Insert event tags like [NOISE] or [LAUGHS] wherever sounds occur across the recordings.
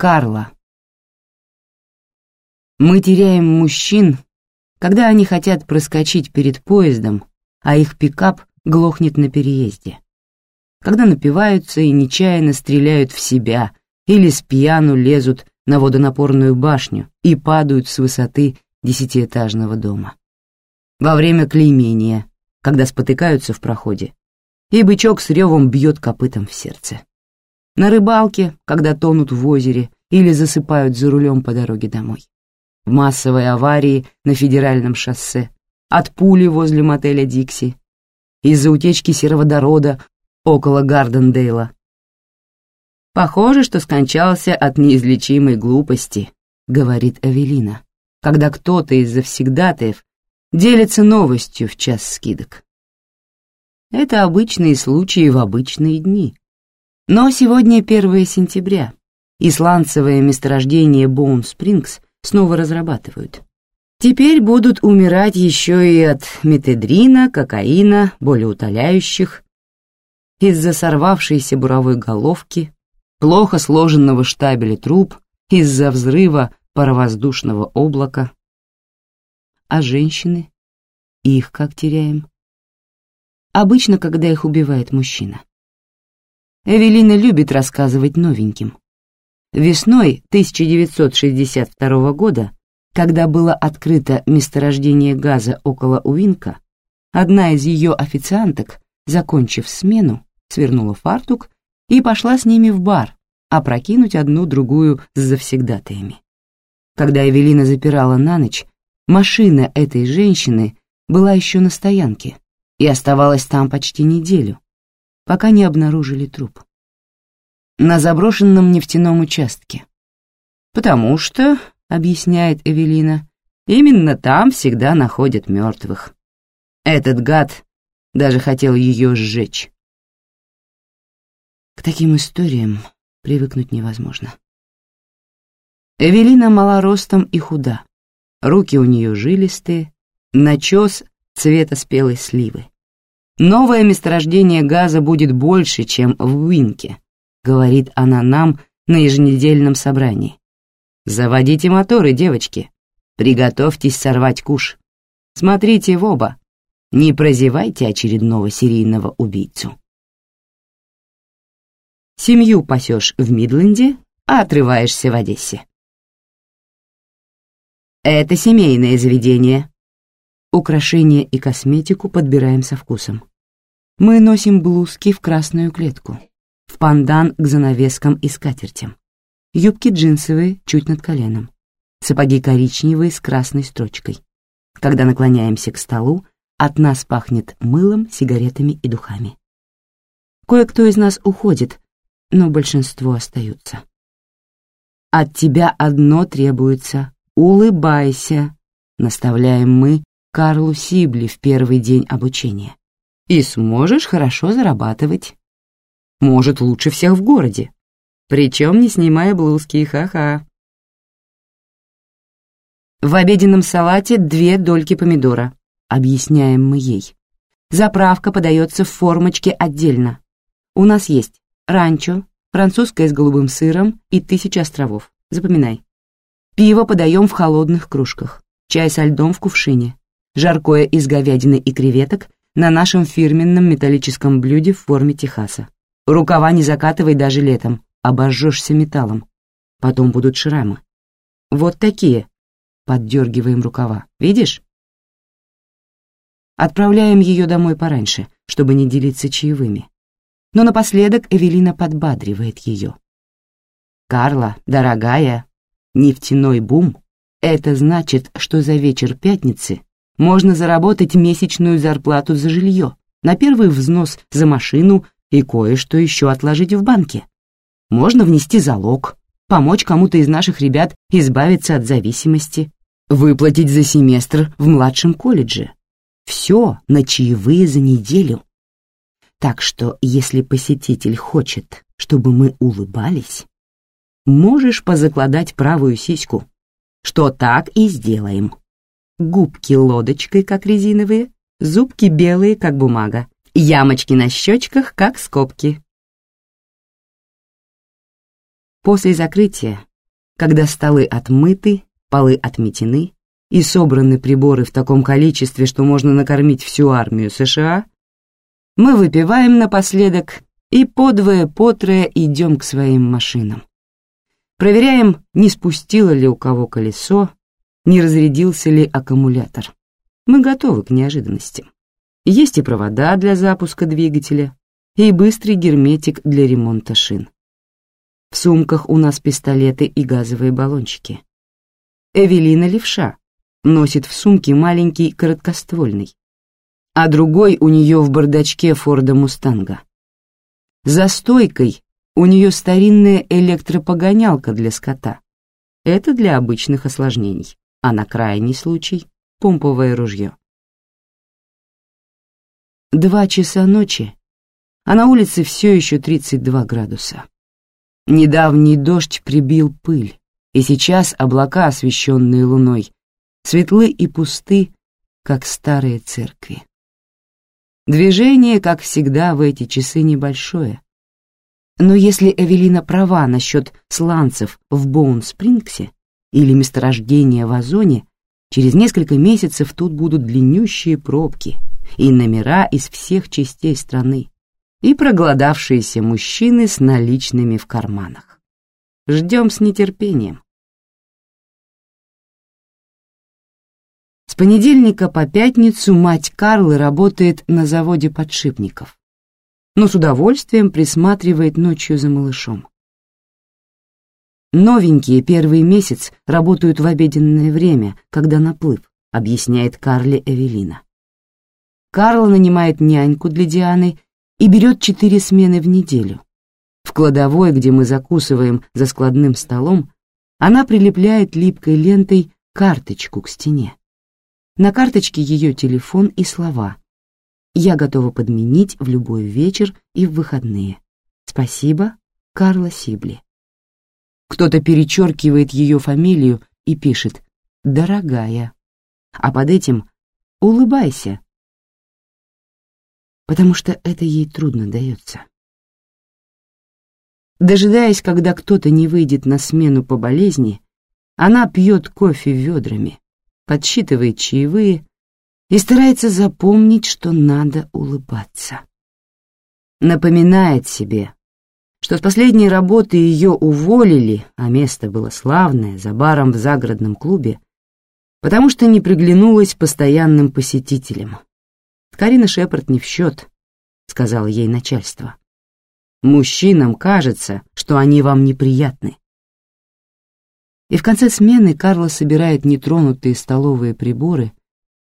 Карла. Мы теряем мужчин, когда они хотят проскочить перед поездом, а их пикап глохнет на переезде. Когда напиваются и нечаянно стреляют в себя или с пьяну лезут на водонапорную башню и падают с высоты десятиэтажного дома. Во время клеймения, когда спотыкаются в проходе, и бычок с ревом бьет копытом в сердце. На рыбалке, когда тонут в озере или засыпают за рулем по дороге домой. В массовой аварии на федеральном шоссе, от пули возле мотеля «Дикси», из-за утечки сероводорода около Гардендейла. «Похоже, что скончался от неизлечимой глупости», — говорит Эвелина, когда кто-то из завсегдатаев делится новостью в час скидок. Это обычные случаи в обычные дни. Но сегодня 1 сентября, и месторождение Боун-Спрингс снова разрабатывают. Теперь будут умирать еще и от метедрина, кокаина, болеутоляющих, из-за сорвавшейся буровой головки, плохо сложенного штабеля труб, из-за взрыва паровоздушного облака. А женщины? Их как теряем? Обычно, когда их убивает мужчина. Эвелина любит рассказывать новеньким. Весной 1962 года, когда было открыто месторождение газа около Уинка, одна из ее официанток, закончив смену, свернула фартук и пошла с ними в бар, опрокинуть одну-другую с завсегдатаями. Когда Эвелина запирала на ночь, машина этой женщины была еще на стоянке и оставалась там почти неделю, пока не обнаружили труп на заброшенном нефтяном участке. «Потому что», — объясняет Эвелина, — «именно там всегда находят мертвых. Этот гад даже хотел ее сжечь». К таким историям привыкнуть невозможно. Эвелина мала ростом и худа. Руки у нее жилистые, начес цвета спелой сливы. Новое месторождение газа будет больше, чем в Уинке, — говорит она нам на еженедельном собрании. «Заводите моторы, девочки. Приготовьтесь сорвать куш. Смотрите в оба. Не прозевайте очередного серийного убийцу». Семью пасешь в Мидленде, а отрываешься в Одессе. Это семейное заведение. Украшения и косметику подбираем со вкусом. Мы носим блузки в красную клетку в пандан к занавескам и скатертям. Юбки джинсовые, чуть над коленом. Сапоги коричневые с красной строчкой. Когда наклоняемся к столу, от нас пахнет мылом, сигаретами и духами. Кое-кто из нас уходит, но большинство остаются. От тебя одно требуется — улыбайся, наставляем мы Карлу Сибли в первый день обучения. И сможешь хорошо зарабатывать. Может, лучше всех в городе. Причем не снимая блузки, ха-ха. В обеденном салате две дольки помидора, объясняем мы ей. Заправка подается в формочке отдельно. У нас есть ранчо, французское с голубым сыром и тысяча островов. Запоминай. Пиво подаем в холодных кружках, чай со льдом в кувшине, жаркое из говядины и креветок на нашем фирменном металлическом блюде в форме Техаса. Рукава не закатывай даже летом, обожжешься металлом. Потом будут шрамы. Вот такие. Поддергиваем рукава. Видишь? Отправляем ее домой пораньше, чтобы не делиться чаевыми. Но напоследок Эвелина подбадривает ее. «Карла, дорогая, нефтяной бум — это значит, что за вечер пятницы можно заработать месячную зарплату за жилье, на первый взнос за машину и кое-что еще отложить в банке. Можно внести залог, помочь кому-то из наших ребят избавиться от зависимости, выплатить за семестр в младшем колледже. Все на чаевые за неделю. Так что, если посетитель хочет, чтобы мы улыбались, можешь позакладать правую сиську, что так и сделаем. Губки лодочкой, как резиновые, зубки белые, как бумага, Ямочки на щечках, как скобки. После закрытия когда столы отмыты, полы отметены и собраны приборы в таком количестве, что можно накормить всю армию США, мы выпиваем напоследок и подвое-потрое идем к своим машинам. Проверяем, не спустило ли у кого колесо, не разрядился ли аккумулятор. Мы готовы к неожиданностям. Есть и провода для запуска двигателя, и быстрый герметик для ремонта шин. В сумках у нас пистолеты и газовые баллончики. Эвелина левша, носит в сумке маленький короткоствольный, а другой у нее в бардачке Форда Мустанга. За стойкой у нее старинная электропогонялка для скота. Это для обычных осложнений, а на крайний случай — помповое ружье. Два часа ночи, а на улице все еще 32 градуса. Недавний дождь прибил пыль, и сейчас облака, освещенные луной, светлы и пусты, как старые церкви. Движение, как всегда, в эти часы небольшое. Но если Эвелина права насчет сланцев в Боун-Спрингсе или месторождения в Озоне, через несколько месяцев тут будут длиннющие пробки и номера из всех частей страны и проголодавшиеся мужчины с наличными в карманах. Ждем с нетерпением. С понедельника по пятницу мать Карлы работает на заводе подшипников, но с удовольствием присматривает ночью за малышом. Новенькие первый месяц работают в обеденное время, когда наплыв, объясняет Карле Эвелина. Карла нанимает няньку для Дианы и берет четыре смены в неделю. В кладовой, где мы закусываем за складным столом, она прилепляет липкой лентой карточку к стене. На карточке ее телефон и слова. Я готова подменить в любой вечер и в выходные. Спасибо, Карла Сибли. Кто-то перечеркивает ее фамилию и пишет «Дорогая», а под этим «Улыбайся», потому что это ей трудно дается. Дожидаясь, когда кто-то не выйдет на смену по болезни, она пьет кофе ведрами, подсчитывает чаевые и старается запомнить, что надо улыбаться. Напоминает себе, что с последней работы ее уволили, а место было славное, за баром в загородном клубе, потому что не приглянулась постоянным посетителям. Карина Шепард не в счет, сказала ей начальство. Мужчинам кажется, что они вам неприятны. И в конце смены Карла собирает нетронутые столовые приборы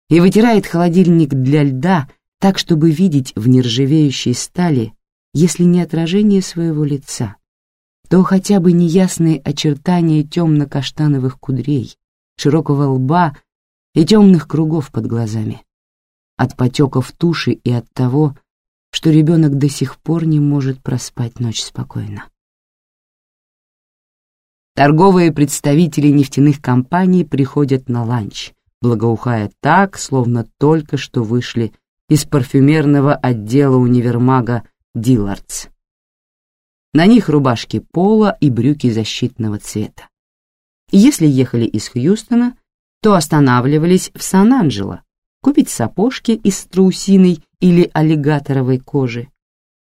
и вытирает холодильник для льда так, чтобы видеть в нержавеющей стали, если не отражение своего лица, то хотя бы неясные очертания темно-каштановых кудрей, широкого лба и темных кругов под глазами, от потеков туши и от того, что ребенок до сих пор не может проспать ночь спокойно. Торговые представители нефтяных компаний приходят на ланч, благоухая так, словно только что вышли из парфюмерного отдела универмага Диллардс. На них рубашки пола и брюки защитного цвета. Если ехали из Хьюстона, то останавливались в Сан-Анджело, купить сапожки из страусиной или аллигаторовой кожи.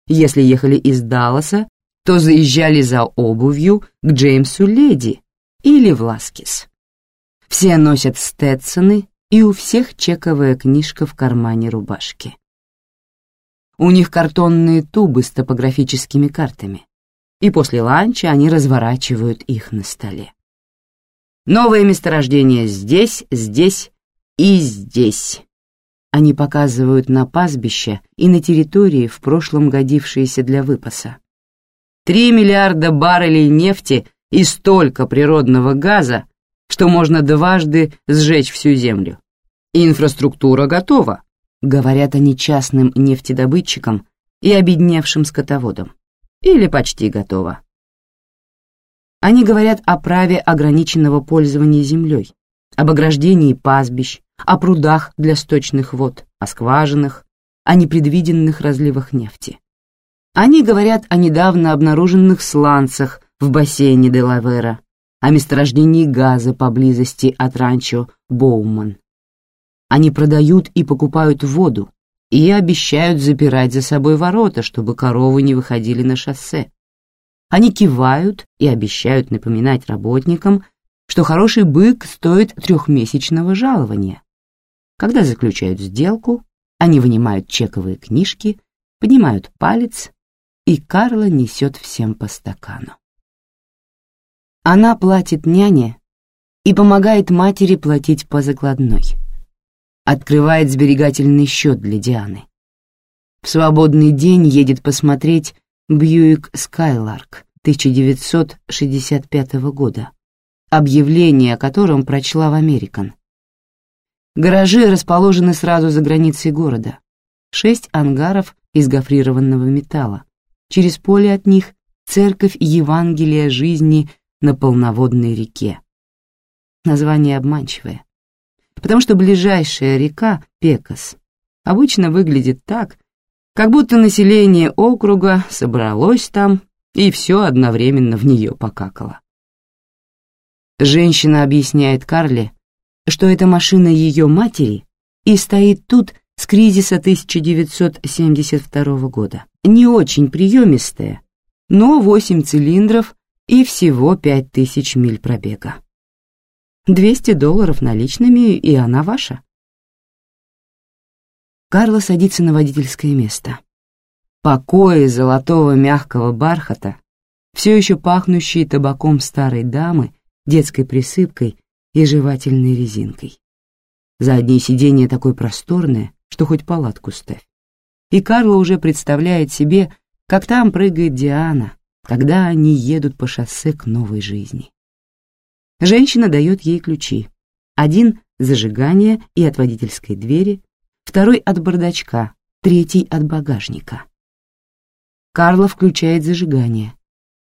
Если ехали из Далласа, то заезжали за обувью к Джеймсу Леди или в Ласкис. Все носят стетсоны, и у всех чековая книжка в кармане рубашки. У них картонные тубы с топографическими картами, и после ланча они разворачивают их на столе. Новое месторождение здесь, здесь и здесь. Они показывают на пастбище и на территории, в прошлом годившиеся для выпаса. Три миллиарда баррелей нефти и столько природного газа, что можно дважды сжечь всю землю. Инфраструктура готова, говорят они частным нефтедобытчикам и обедневшим скотоводам. Или почти готова. Они говорят о праве ограниченного пользования землей, об ограждении пастбищ, о прудах для сточных вод, о скважинах, о непредвиденных разливах нефти. Они говорят о недавно обнаруженных сланцах в бассейне Делавера, о месторождении газа поблизости от ранчо Боуман. Они продают и покупают воду и обещают запирать за собой ворота, чтобы коровы не выходили на шоссе. Они кивают и обещают напоминать работникам, что хороший бык стоит трехмесячного жалования. Когда заключают сделку, они вынимают чековые книжки, поднимают палец, и Карла несет всем по стакану. Она платит няне и помогает матери платить по закладной. Открывает сберегательный счет для Дианы. В свободный день едет посмотреть Бьюик Скайларк 1965 года, объявление о котором прочла в Американ. Гаражи расположены сразу за границей города. Шесть ангаров из гофрированного металла. Через поле от них церковь Евангелия жизни на полноводной реке. Название обманчивое, потому что ближайшая река, Пекас, обычно выглядит так, как будто население округа собралось там и все одновременно в нее покакало. Женщина объясняет Карле, что это машина ее матери и стоит тут с кризиса 1972 года. Не очень приемистая, но восемь цилиндров и всего пять тысяч миль пробега. Двести долларов наличными, и она ваша. Карла садится на водительское место. Покои золотого мягкого бархата, все еще пахнущие табаком старой дамы, детской присыпкой и жевательной резинкой. Заднее сиденье такое просторное, что хоть палатку ставь. И Карла уже представляет себе, как там прыгает Диана, когда они едут по шоссе к новой жизни. Женщина дает ей ключи. Один — зажигание и от водительской двери, второй — от бардачка, третий — от багажника. Карла включает зажигание.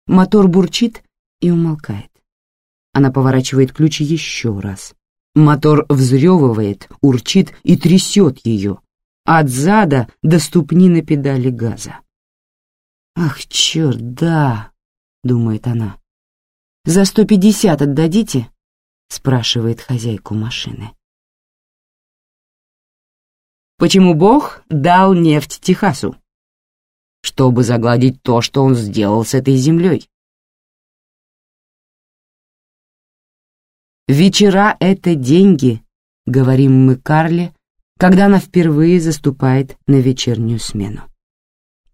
Мотор бурчит и умолкает. Она поворачивает ключи еще раз. Мотор взрёвывает, урчит и трясет ее. От зада до ступни на педали газа. «Ах, черт, да!» — думает она. «За сто пятьдесят отдадите?» — спрашивает хозяйку машины. Почему Бог дал нефть Техасу? Чтобы загладить то, что он сделал с этой землей. «Вечера — это деньги», — говорим мы Карле, когда она впервые заступает на вечернюю смену.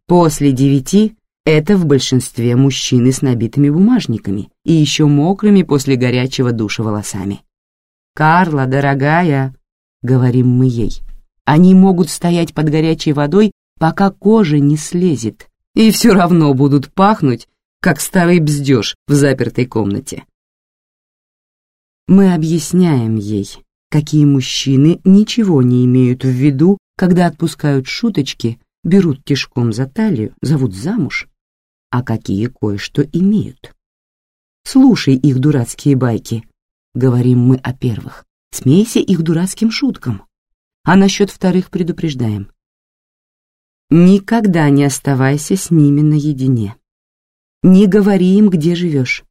После девяти это в большинстве мужчины с набитыми бумажниками и еще мокрыми после горячего душа волосами. «Карла, дорогая», — говорим мы ей, — «они могут стоять под горячей водой, пока кожа не слезет, и все равно будут пахнуть, как старый бздеж в запертой комнате». Мы объясняем ей, какие мужчины ничего не имеют в виду, когда отпускают шуточки берут тишком за талию, зовут замуж, а какие кое-что имеют. Слушай их дурацкие байки, говорим мы о первых, смейся их дурацким шуткам, а насчет вторых предупреждаем. Никогда не оставайся с ними наедине. Не говори им, где живешь.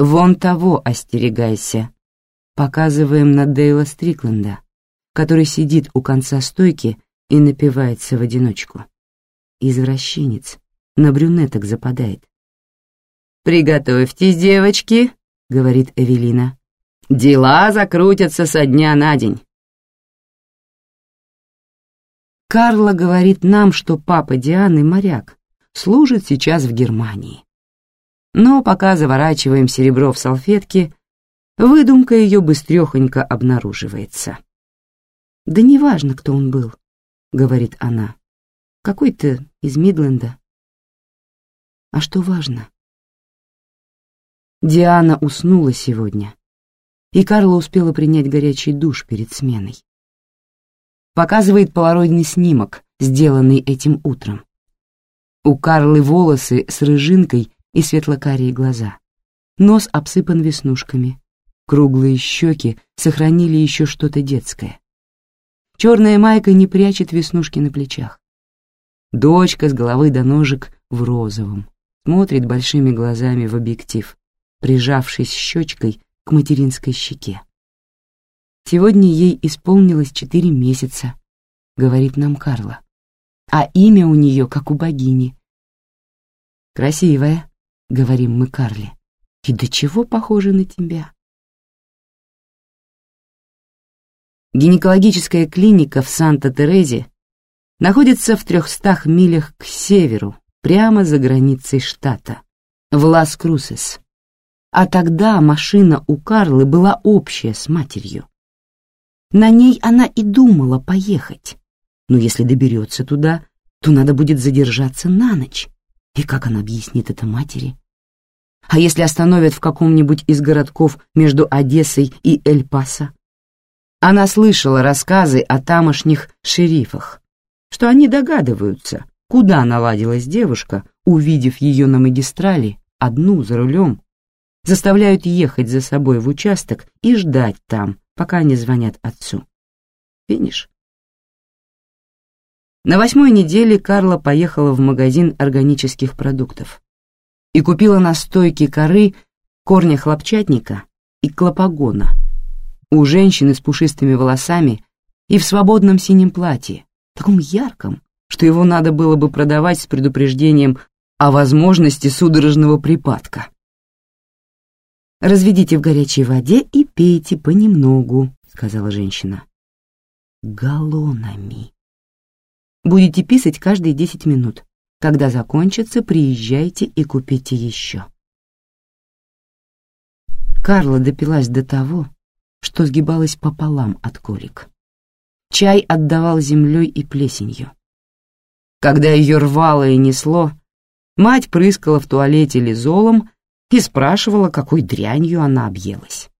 Вон того остерегайся. Показываем на Дейла Стрикленда, который сидит у конца стойки и напивается в одиночку. Извращенец, на брюнеток западает. «Приготовьтесь, девочки», — говорит Эвелина. «Дела закрутятся со дня на день». Карла говорит нам, что папа Дианы моряк, служит сейчас в Германии. Но пока заворачиваем серебро в салфетки, выдумка ее быстрехонько обнаруживается. «Да неважно, кто он был», — говорит она. Какой-то из Мидленда. А что важно? Диана уснула сегодня, и Карла успела принять горячий душ перед сменой. Показывает полароидный снимок, сделанный этим утром. У Карлы волосы с рыжинкой и светлокарие глаза. Нос обсыпан веснушками. Круглые щеки сохранили еще что-то детское. Черная майка не прячет веснушки на плечах. Дочка с головы до ножек в розовом, смотрит большими глазами в объектив. прижавшись щечкой к материнской щеке. «Сегодня ей исполнилось четыре месяца», — говорит нам Карла. «А имя у нее, как у богини». «Красивая», — говорим мы Карле. «И до чего похожа на тебя?» Гинекологическая клиника в Санта-Терезе находится в трехстах милях к северу, прямо за границей штата, в Лас-Крусес. А тогда машина у Карлы была общая с матерью. На ней она и думала поехать. Но если доберется туда, то надо будет задержаться на ночь. И как она объяснит это матери? А если остановят в каком-нибудь из городков между Одессой и Эль-Пасо? Она слышала рассказы о тамошних шерифах, что они догадываются, куда наладилась девушка, увидев ее на магистрали, одну за рулем, заставляют ехать за собой в участок и ждать там, пока они звонят отцу. Финиш. На восьмой неделе Карла поехала в магазин органических продуктов и купила настойки коры, корня хлопчатника и клопогона у женщины с пушистыми волосами и в свободном синем платье, таком ярком, что его надо было бы продавать с предупреждением о возможности судорожного припадка. «Разведите в горячей воде и пейте понемногу», — сказала женщина. «Галлонами. Будете писать каждые десять минут. Когда закончится, приезжайте и купите еще». Карла допилась до того, что сгибалась пополам от колик. Чай отдавал землей и плесенью. Когда ее рвало и несло, мать прыскала в туалете лизолом и спрашивала, какой дрянью она объелась.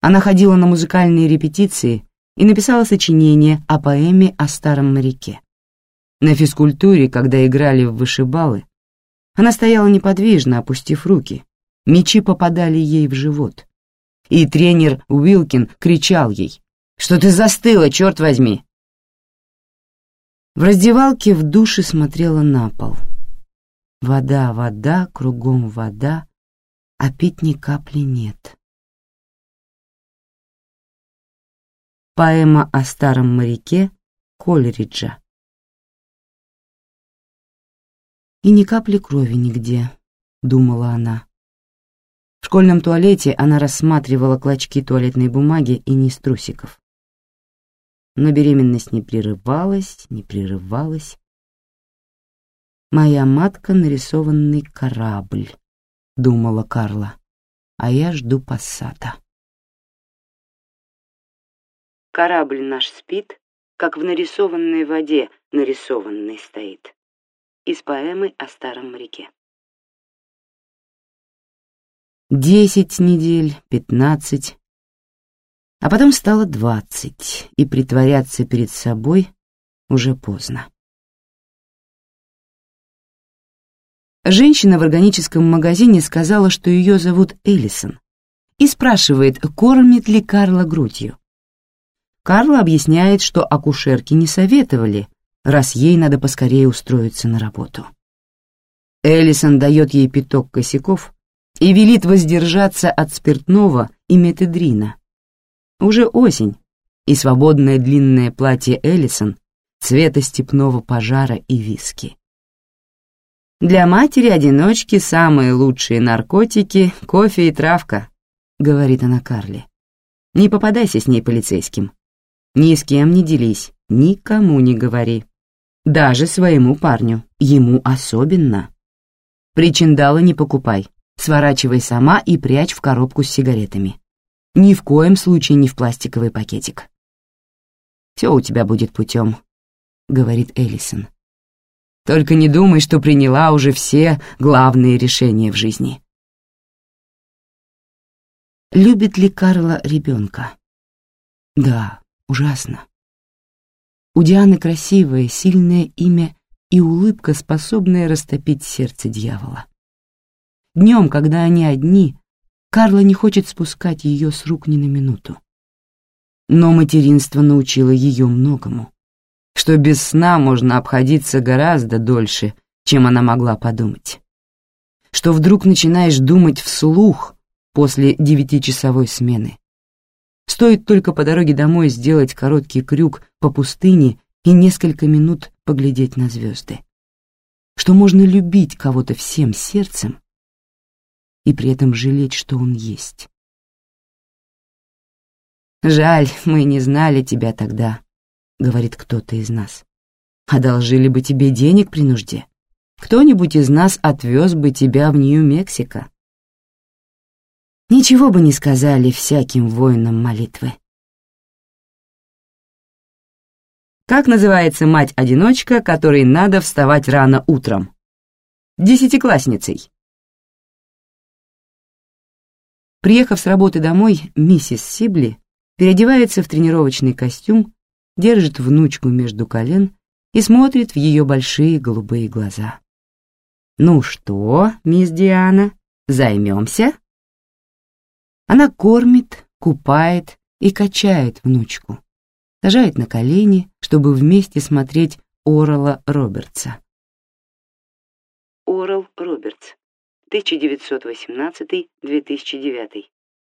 Она ходила на музыкальные репетиции и написала сочинение о поэме о старом моряке. На физкультуре, когда играли в вышибалы, она стояла неподвижно, опустив руки. Мечи попадали ей в живот. И тренер Уилкин кричал ей, «Что ты застыла, черт возьми!» В раздевалке в душе смотрела на пол. Вода, вода, кругом вода, а пить ни капли нет. Поэма о старом моряке Колериджа. И ни капли крови нигде, думала она. В школьном туалете она рассматривала клочки туалетной бумаги и низ трусиков. Но беременность не прерывалась, не прерывалась, «Моя матка — нарисованный корабль», — думала Карла, «а я жду пассата». Корабль наш спит, как в нарисованной воде нарисованный стоит. Из поэмы о старом моряке. Десять недель, пятнадцать, а потом стало двадцать, и притворяться перед собой уже поздно. Женщина в органическом магазине сказала, что ее зовут Эллисон, и спрашивает, кормит ли Карла грудью. Карла объясняет, что акушерки не советовали, раз ей надо поскорее устроиться на работу. Эллисон дает ей пяток косяков и велит воздержаться от спиртного и метедрина. Уже осень, и свободное длинное платье Эллисон цвета степного пожара и виски. Для матери-одиночки самые лучшие наркотики — кофе и травка», — говорит она Карли. «Не попадайся с ней полицейским. Ни с кем не делись, никому не говори. Даже своему парню, ему особенно. Причиндала не покупай, сворачивай сама и прячь в коробку с сигаретами. Ни в коем случае не в пластиковый пакетик. «Все у тебя будет путем», — говорит Эллисон. Только не думай, что приняла уже все главные решения в жизни. Любит ли Карла ребенка? Да, ужасно. У Дианы красивое, сильное имя и улыбка, способная растопить сердце дьявола. Днем, когда они одни, Карла не хочет спускать ее с рук ни на минуту. Но материнство научило ее многому что без сна можно обходиться гораздо дольше, чем она могла подумать. что вдруг начинаешь думать вслух после девятичасовой смены. Стоит только по дороге домой сделать короткий крюк по пустыне и несколько минут поглядеть на звезды. Что можно любить кого-то всем сердцем и при этом жалеть, что он есть. «Жаль, мы не знали тебя тогда», — говорит кто-то из нас. «Одолжили бы тебе денег при нужде. Кто-нибудь из нас отвез бы тебя в Нью-Мексико. Ничего бы не сказали всяким воинам молитвы. Как называется мать-одиночка, которой надо вставать рано утром? Десятиклассницей. Приехав с работы домой, миссис Сибли переодевается в тренировочный костюм, держит внучку между колен и смотрит в ее большие голубые глаза. «Ну что, мисс Диана, займемся?» Она кормит, купает и качает внучку, сажает на колени, чтобы вместе смотреть Орала Робертса. 1918-2009.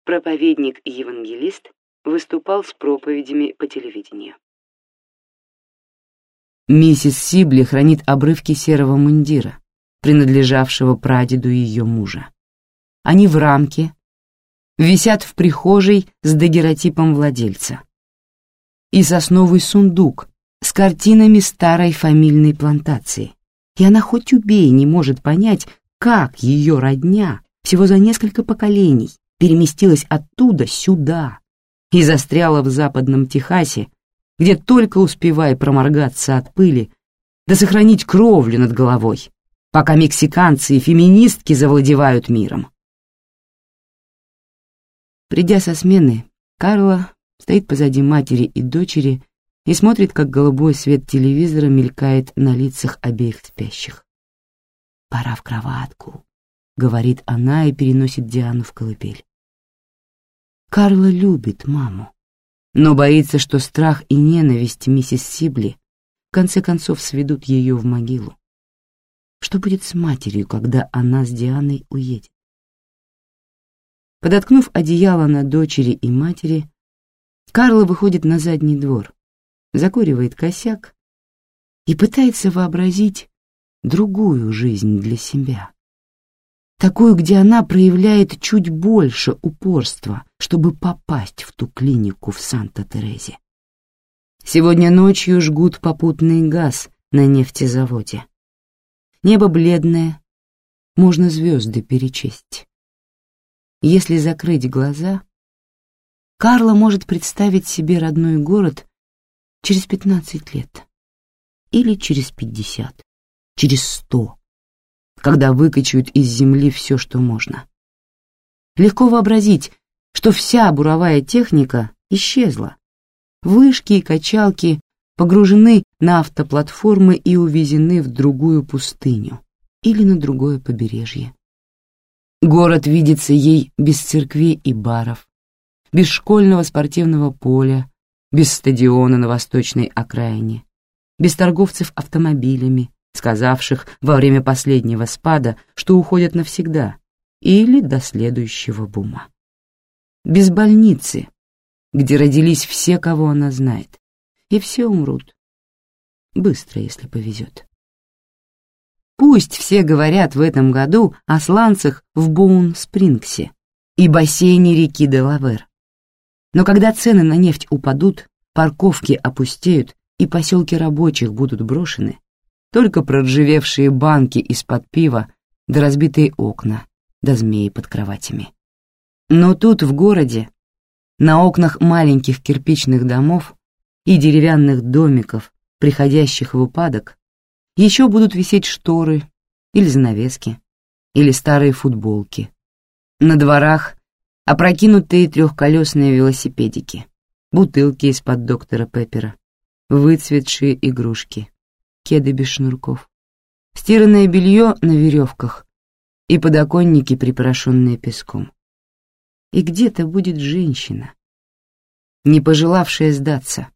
Проповедник и евангелист, выступал с проповедями по телевидению. Миссис Сибли хранит обрывки серого мундира, принадлежавшего прадеду ее мужа. Они в рамке, висят в прихожей с дагеротипом владельца. И сосновый сундук с картинами старой фамильной плантации. И она хоть убей не может понять, как ее родня всего за несколько поколений переместилась оттуда сюда и застряла в западном Техасе, где только успевай проморгаться от пыли да сохранить кровлю над головой пока мексиканцы и феминистки завладевают миром. Придя со смены, Карла стоит позади матери и дочери и смотрит, как голубой свет телевизора мелькает на лицах обеих спящих. «Пора в кроватку», — говорит она и переносит Диану в колыбель. Карла любит маму, но боится, что страх и ненависть миссис Сибли в конце концов сведут ее в могилу. Что будет с матерью, когда она с Дианой уедет? Подоткнув одеяло на дочери и матери, Карла выходит на задний двор, закуривает косяк и пытается вообразить другую жизнь для себя. Такую, где она проявляет чуть больше упорства, чтобы попасть в ту клинику в Санта-Терезе. Сегодня ночью жгут попутный газ на нефтезаводе. Небо бледное, можно звезды перечесть. Если закрыть глаза, Карла может представить себе родной город через пятнадцать лет или через пятьдесят, через сто, когда выкачают из земли все, что можно. Легко вообразить, что вся буровая техника исчезла. Вышки и качалки погружены на автоплатформы и увезены в другую пустыню или на другое побережье. Город видится ей без церквей и баров, без школьного спортивного поля, без стадиона на восточной окраине, без торговцев автомобилями, сказавших во время последнего спада, что уходят навсегда или до следующего бума. Без больницы, где родились все, кого она знает, и все умрут. Быстро, если повезет. Пусть все говорят в этом году о сланцах в Боун-Спрингсе и бассейне реки Делавер. Но когда цены на нефть упадут, парковки опустеют и поселки рабочих будут брошены, только проржавевшие банки из-под пива да разбитые окна, да змеи под кроватями. Но тут, в городе, на окнах маленьких кирпичных домов, и деревянных домиков, приходящих в упадок, еще будут висеть шторы или занавески, или старые футболки. На дворах опрокинутые трехколесные велосипедики, бутылки из-под доктора Пеппера, выцветшие игрушки, кеды без шнурков, стиранное белье на веревках и подоконники, припорошенные песком. И где-то будет женщина, не пожелавшая сдаться,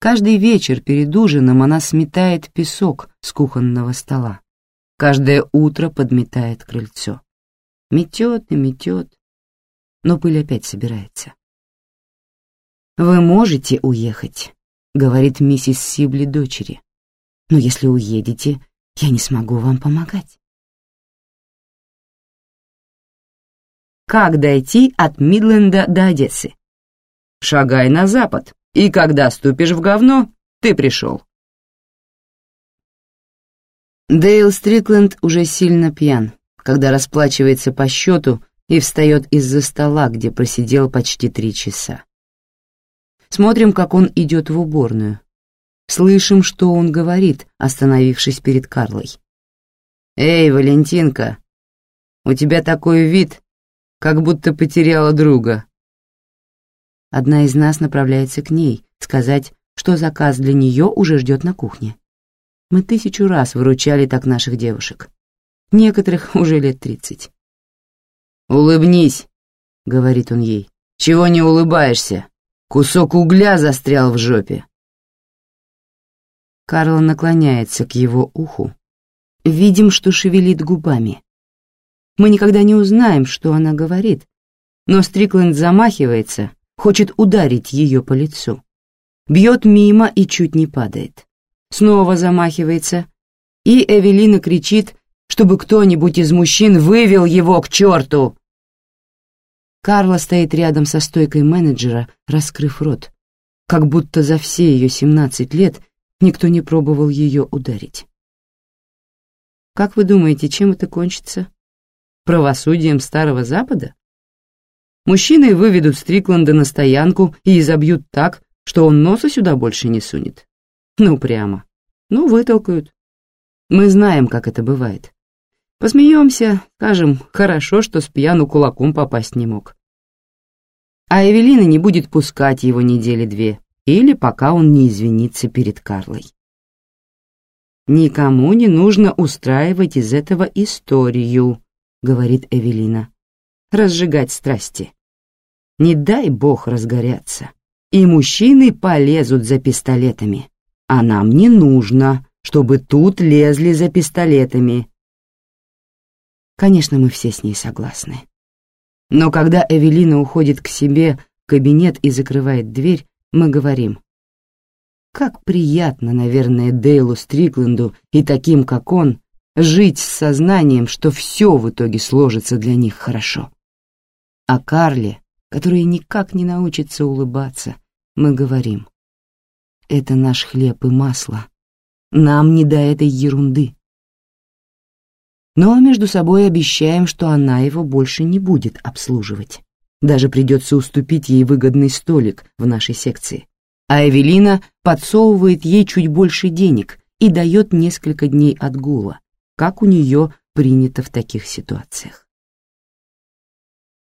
Каждый вечер перед ужином она сметает песок с кухонного стола, каждое утро подметает крыльцо. Метет и метет, но пыль опять собирается. «Вы можете уехать», — говорит миссис Сибли дочери. «Но если уедете, я не смогу вам помогать». Как дойти от Мидленда до Одессы? Шагай на запад, и когда ступишь в говно, ты пришел. Дейл Стрикленд уже сильно пьян, когда расплачивается по счету и встает из-за стола, где просидел почти три часа. Смотрим, как он идет в уборную. Слышим, что он говорит, остановившись перед Карлой. «Эй, Валентинка, у тебя такой вид, как будто потеряла друга». Одна из нас направляется к ней, сказать, что заказ для нее уже ждет на кухне. Мы тысячу раз выручали так наших девушек. Некоторых [LAUGHS] уже лет тридцать. «Улыбнись», — говорит он ей. «Чего не улыбаешься? Кусок угля застрял в жопе». Карл наклоняется к его уху. Видим, что шевелит губами. Мы никогда не узнаем, что она говорит, но Стрикленд замахивается, хочет ударить ее по лицу. Бьет мимо и чуть не падает. Снова замахивается, и Эвелина кричит, чтобы кто-нибудь из мужчин вывел его к черту. Карла стоит рядом со стойкой менеджера, раскрыв рот, как будто за все ее семнадцать лет никто не пробовал ее ударить. Как вы думаете, чем это кончится? Правосудием Старого Запада? Мужчины выведут Стрикланда на стоянку и изобьют так, что он носа сюда больше не сунет. Ну, прямо. Ну, вытолкают. Мы знаем, как это бывает. Посмеемся, скажем, хорошо, что с пьяну кулаком попасть не мог. А Эвелина не будет пускать его недели две, или пока он не извинится перед Карлой. «Никому не нужно устраивать из этого историю», — говорит Эвелина. «Разжигать страсти. Не дай бог разгоряться, и мужчины полезут за пистолетами, а нам не нужно, чтобы тут лезли за пистолетами, Конечно, мы все с ней согласны. Но когда Эвелина уходит к себе в кабинет и закрывает дверь, мы говорим. Как приятно, наверное, Дейлу Стрикленду и таким, как он, жить с сознанием, что все в итоге сложится для них хорошо. А Карле, которая никак не научится улыбаться, мы говорим. Это наш хлеб и масло. Нам не до этой ерунды но между собой обещаем, что она его больше не будет обслуживать. Даже придется уступить ей выгодный столик в нашей секции. А Эвелина подсовывает ей чуть больше денег и дает несколько дней отгула, как у нее принято в таких ситуациях.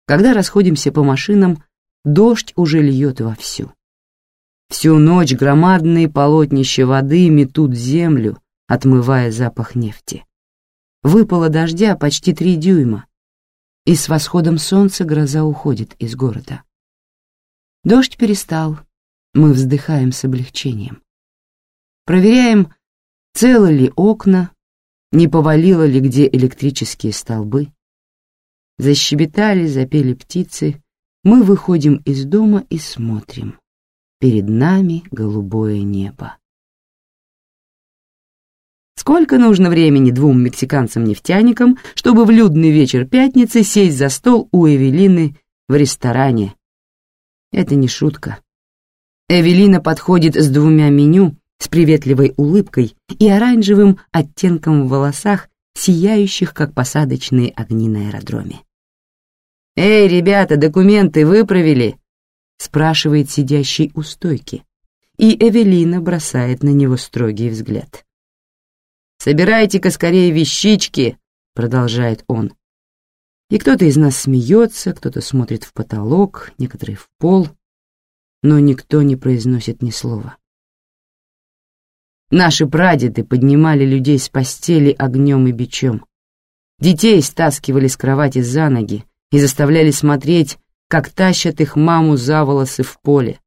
Когда расходимся по машинам, дождь уже льет вовсю. Всю ночь громадные полотнища воды метут землю, отмывая запах нефти. Выпало дождя почти три дюйма, и с восходом солнца гроза уходит из города. Дождь перестал, мы вздыхаем с облегчением. Проверяем, целы ли окна, не повалило ли где электрические столбы. Защебетали, запели птицы, мы выходим из дома и смотрим. Перед нами голубое небо. Сколько нужно времени двум мексиканцам-нефтяникам, чтобы в людный вечер пятницы сесть за стол у Эвелины в ресторане? Это не шутка. Эвелина подходит с двумя меню, с приветливой улыбкой и оранжевым оттенком в волосах, сияющих, как посадочные огни на аэродроме. «Эй, ребята, документы выправили?» — спрашивает сидящий у стойки, и Эвелина бросает на него строгий взгляд. «Собирайте-ка скорее вещички», — продолжает он. И кто-то из нас смеется, кто-то смотрит в потолок, некоторые в пол, но никто не произносит ни слова. Наши прадеды поднимали людей с постели огнем и бичом. Детей стаскивали с кровати за ноги и заставляли смотреть, как тащат их маму за волосы в поле.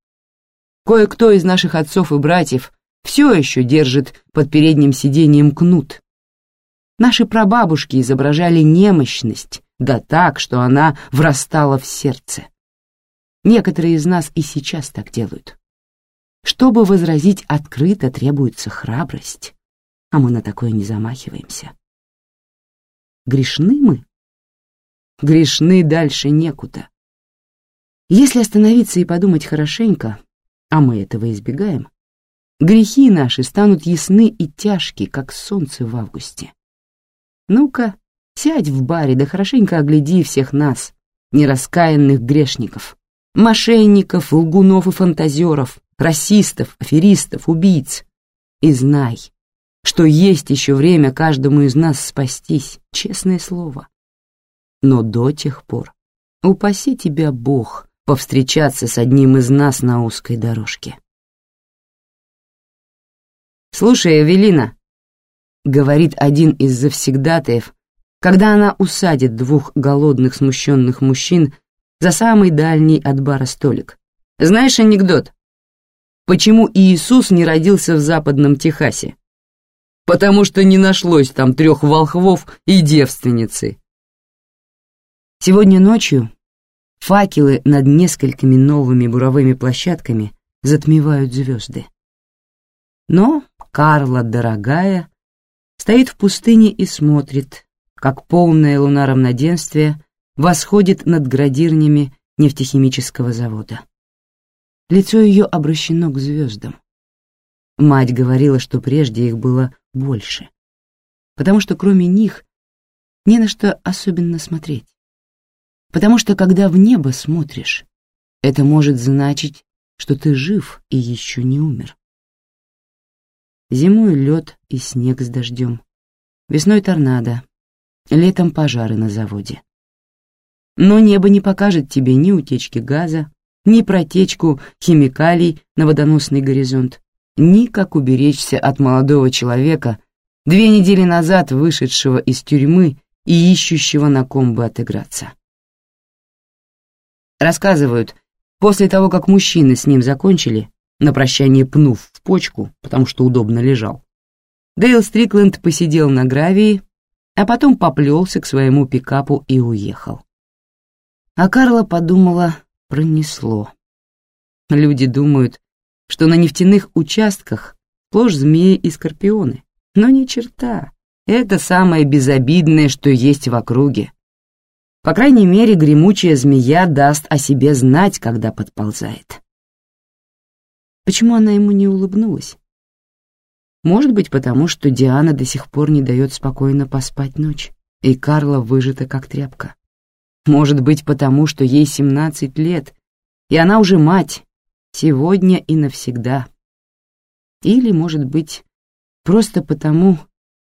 Кое-кто из наших отцов и братьев все еще держит под передним сиденьем кнут. Наши прабабушки изображали немощность, да так, что она врастала в сердце. Некоторые из нас и сейчас так делают. Чтобы возразить открыто, требуется храбрость, а мы на такое не замахиваемся. Грешны мы? Грешны дальше некуда. Если остановиться и подумать хорошенько, а мы этого избегаем, грехи наши станут ясны и тяжки, как солнце в августе. Ну-ка, сядь в баре да хорошенько огляди всех нас, нераскаянных грешников, мошенников, лгунов и фантазеров, расистов, аферистов, убийц, и знай, что есть еще время каждому из нас спастись, честное слово. Но до тех пор упаси тебя Бог повстречаться с одним из нас на узкой дорожке. «Слушай, Эвелина», — говорит один из завсегдатаев, когда она усадит двух голодных смущенных мужчин за самый дальний от бара столик. «Знаешь анекдот? Почему Иисус не родился в западном Техасе? Потому что не нашлось там трех волхвов и девственницы. Сегодня ночью факелы над несколькими новыми буровыми площадками затмевают звезды. Но Карла, дорогая, стоит в пустыне и смотрит, как полная луна равноденствия восходит над градирнями нефтехимического завода. Лицо ее обращено к звездам. Мать говорила, что прежде их было больше, потому что кроме них не на что особенно смотреть. Потому что когда в небо смотришь, это может значить, что ты жив и еще не умер. Зимой лед и снег с дождем, весной торнадо, летом пожары на заводе. Но небо не покажет тебе ни утечки газа, ни протечку химикалий на водоносный горизонт, ни как уберечься от молодого человека, две недели назад вышедшего из тюрьмы и ищущего на ком бы отыграться. Рассказывают, после того, как мужчины с ним закончили, на прощание пнув в почку, потому что удобно лежал, Дейл Стрикленд посидел на гравии, а потом поплелся к своему пикапу и уехал. А Карла подумала, пронесло. Люди думают, что на нефтяных участках сплошь змеи и скорпионы, но ни черта, это самое безобидное, что есть в округе. По крайней мере, гремучая змея даст о себе знать, когда подползает. Почему она ему не улыбнулась? Может быть, потому что Диана до сих пор не дает спокойно поспать ночь, и Карла выжата как тряпка. Может быть, потому что ей 17 лет, и она уже мать, сегодня и навсегда. Или, может быть, просто потому,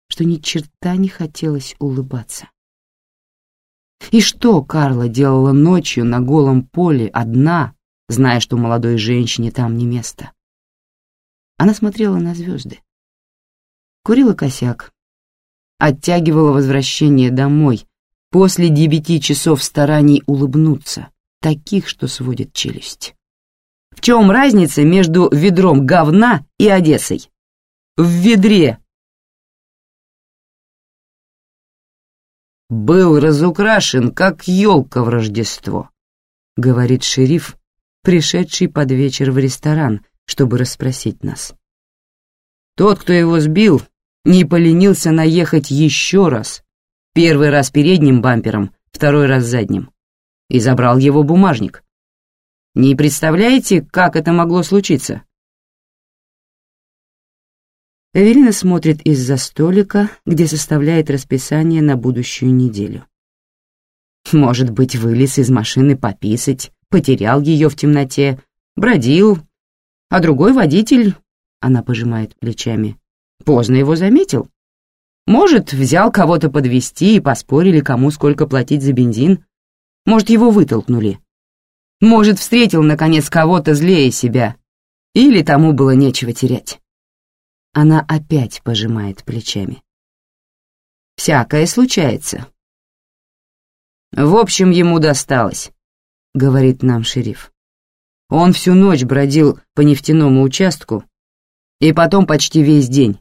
что ни черта не хотелось улыбаться. И что Карла делала ночью на голом поле одна, зная, что молодой женщине там не место? Она смотрела на звезды. Курила косяк. Оттягивала возвращение домой после девяти часов стараний улыбнуться, таких, что сводит челюсть. В чем разница между ведром говна и Одессой? В ведре был разукрашен, как елка в Рождество», — говорит шериф, пришедший под вечер в ресторан, чтобы расспросить нас. Тот, кто его сбил, не поленился наехать еще раз, первый раз передним бампером, второй раз задним, и забрал его бумажник. Не представляете, как это могло случиться? Эвелина смотрит из-за столика, где составляет расписание на будущую неделю. Может быть, вылез из машины пописать, потерял ее в темноте, бродил, а другой водитель, она пожимает плечами, поздно его заметил. Может, взял кого-то подвести и поспорили, кому сколько платить за бензин. Может, его вытолкнули. Может, встретил, наконец, кого-то злее себя. Или тому было нечего терять. Она опять пожимает плечами. «Всякое случается». «В общем, ему досталось», — говорит нам шериф. Он всю ночь бродил по нефтяному участку и потом почти весь день.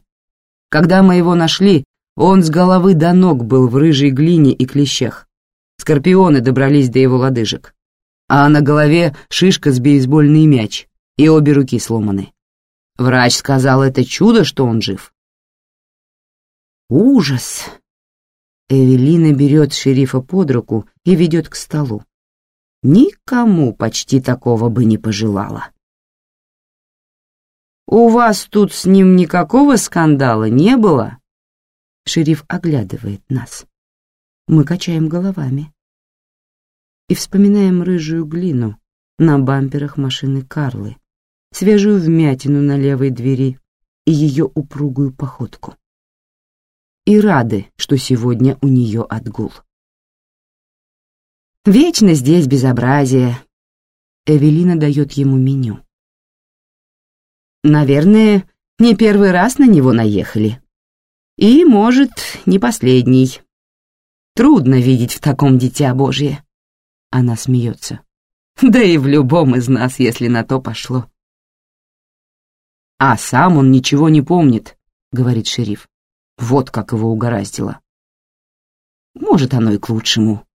Когда мы его нашли, Он с головы до ног был в рыжей глине и клещах. Скорпионы добрались до его лодыжек. А на голове шишка с бейсбольный мяч, и обе руки сломаны. Врач сказал, это чудо, что он жив. Ужас! Эвелина берет шерифа под руку и ведет к столу. Никому почти такого бы не пожелала. «У вас тут с ним никакого скандала не было?» Шериф оглядывает нас. Мы качаем головами. И вспоминаем рыжую глину на бамперах машины Карлы, свежую вмятину на левой двери и ее упругую походку. И рады, что сегодня у нее отгул. «Вечно здесь безобразие», — Эвелина дает ему меню. «Наверное, не первый раз на него наехали», и, может, не последний. Трудно видеть в таком дитя Божье. Она смеется. Да и в любом из нас, если на то пошло. А сам он ничего не помнит, говорит шериф. Вот как его угораздило. Может, оно и к лучшему,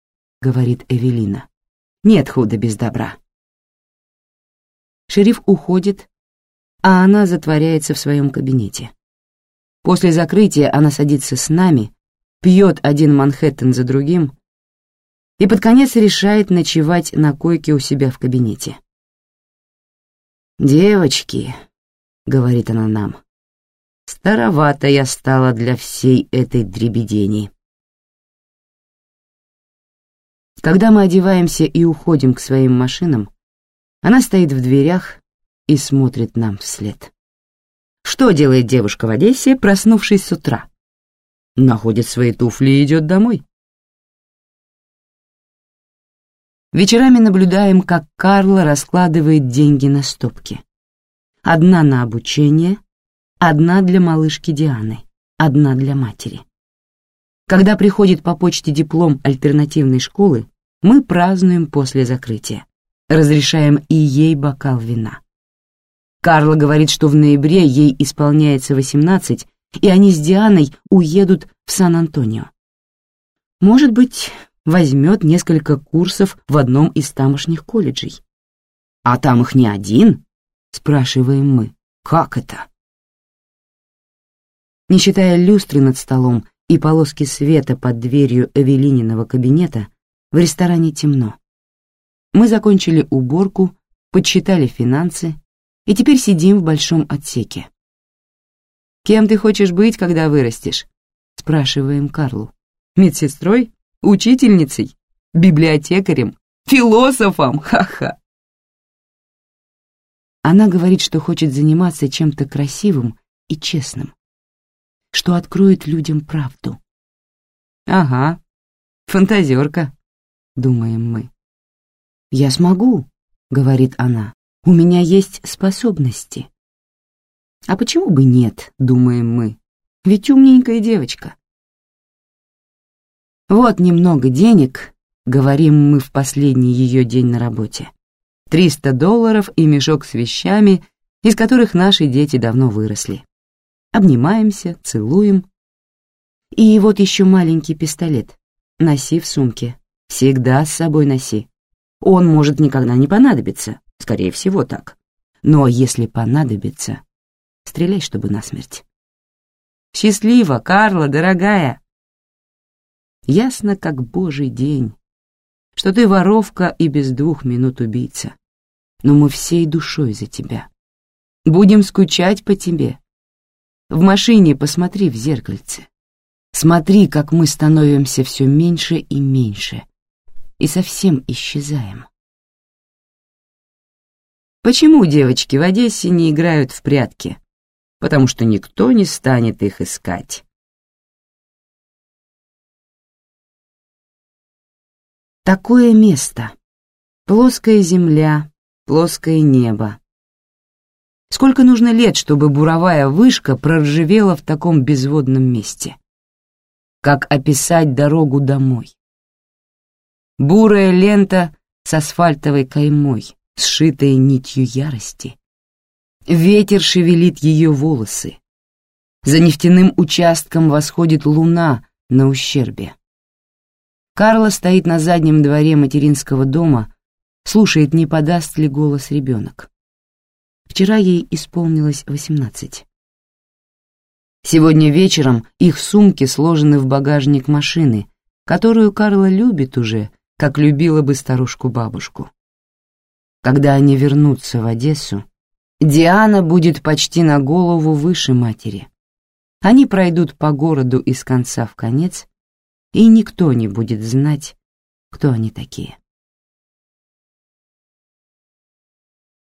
говорит Эвелина. Нет худа без добра. Шериф уходит, а она затворяется в своем кабинете. После закрытия она садится с нами, пьет один Манхэттен за другим и под конец решает ночевать на койке у себя в кабинете. «Девочки», — говорит она нам, — «старовато я стала для всей этой дребедени». Когда мы одеваемся и уходим к своим машинам, она стоит в дверях и смотрит нам вслед. Что делает девушка в Одессе, проснувшись с утра? Находит свои туфли и идет домой. Вечерами наблюдаем, как Карла раскладывает деньги на стопки. Одна на обучение, одна для малышки Дианы, одна для матери. Когда приходит по почте диплом альтернативной школы, мы празднуем после закрытия. Разрешаем и ей бокал вина. Карла говорит, что в ноябре ей исполняется 18, и они с Дианой уедут в Сан-Антонио. Может быть, возьмет несколько курсов в одном из тамошних колледжей. «А там их не один?» — спрашиваем мы. «Как это?» Не считая люстры над столом и полоски света под дверью Эвелининого кабинета, в ресторане темно. Мы закончили уборку, подсчитали финансы и теперь сидим в большом отсеке. «Кем ты хочешь быть, когда вырастешь?» — спрашиваем Карлу. «Медсестрой? Учительницей? Библиотекарем? Философом? Ха-ха!» Она говорит, что хочет заниматься чем-то красивым и честным, что откроет людям правду. «Ага, фантазерка», — думаем мы. «Я смогу», — говорит она. У меня есть способности. А почему бы нет, думаем мы, ведь умненькая девочка. Вот немного денег, говорим мы в последний ее день на работе. Триста долларов и мешок с вещами, из которых наши дети давно выросли. Обнимаемся, целуем. И вот еще маленький пистолет. Носи в сумке. Всегда с собой носи. Он может никогда не понадобиться, Скорее всего, так. Но если понадобится, стреляй, чтобы насмерть. Счастливо, Карла, дорогая. Ясно, как божий день, что ты воровка и без двух минут убийца. Но мы всей душой за тебя. Будем скучать по тебе. В машине посмотри в зеркальце. Смотри, как мы становимся все меньше и меньше и совсем исчезаем. Почему девочки в Одессе не играют в прятки? Потому что никто не станет их искать. Такое место. Плоская земля, плоское небо. Сколько нужно лет, чтобы буровая вышка проржавела в таком безводном месте? Как описать дорогу домой? Бурая лента с асфальтовой каймой, сшитая нитью ярости. Ветер шевелит ее волосы. За нефтяным участком восходит луна на ущербе. Карла стоит на заднем дворе материнского дома, слушает, не подаст ли голос ребенок. Вчера ей исполнилось восемнадцать. Сегодня вечером их сумки сложены в багажник машины, которую Карла любит уже, как любила бы старушку-бабушку. Когда они вернутся в Одессу, Диана будет почти на голову выше матери. Они пройдут по городу из конца в конец, и никто не будет знать, кто они такие.